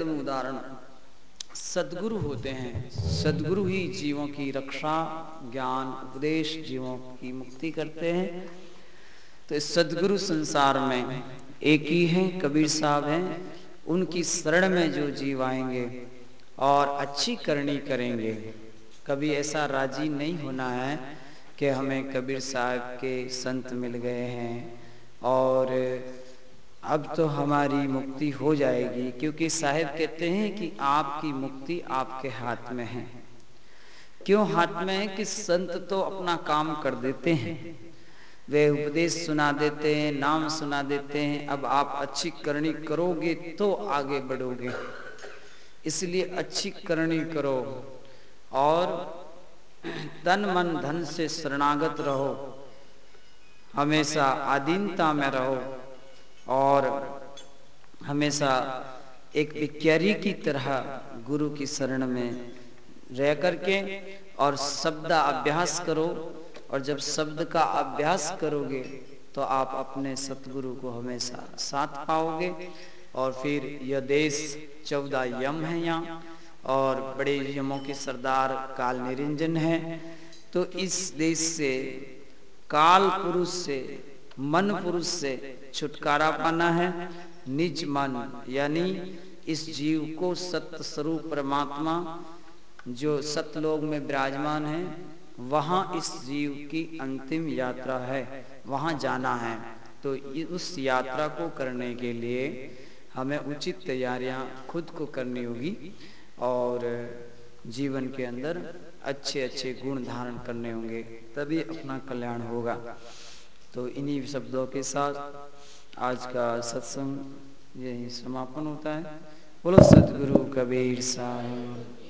उदाहरण। सदगुरु होते हैं। सदगुरु ही जीवों की रक्षा, ज्ञान, उपदेश, जीवों की मुक्ति करते हैं। तो इस सदगुरु संसार में एक ही हैं, कबीर साहब हैं। उनकी शरण में जो जीव आएँगे और अच्छी करनी करेंगे, कभी ऐसा राज़ी नहीं होना है कि हमें कबीर साहब के संत मिल गए हैं। और अब तो हमारी मुक्ति हो जाएगी, क्योंकि साहेब कहते हैं कि आपकी मुक्ति आपके हाथ में है। क्यों हाथ में है? कि संत तो अपना काम कर देते हैं। वे उपदेश सुना देते हैं, नाम सुना देते हैं। अब आप अच्छी करनी करोगे तो आगे बढ़ोगे। इसलिए अच्छी करनी करो और तन मन धन से शरणागत रहो। हमेशा आधीनता में रहो। और हमेशा एक विक्यारी की तरह गुरु की शरण में रह करके और शब्द अभ्यास करो। और जब शब्द का अभ्यास करोगे तो आप अपने सतगुरु को हमेशा साथ पाओगे। और फिर यह देश चौदह यम है यहाँ, और बड़े यमों के सरदार काल निरंजन है। तो इस देश से, काल पुरुष से मन पुरुष से छुटकारा पाना है। निज मन, यानी इस जीव को सत्य स्वरूप परमात्मा, जो सतलोक में विराजमान है, वहाँ इस जीव की अंतिम यात्रा है, वहाँ जाना है। तो उस यात्रा को करने के लिए हमें उचित तैयारियाँ खुद को करनी होगी और जीवन के अंदर अच्छे अच्छे गुण धारण करने होंगे, तभी अपना कल्याण होगा। तो इन्हीं शब्दों के साथ आज का सत्संग यही समापन होता है। बोलो, सतगुरु कबीर साहब।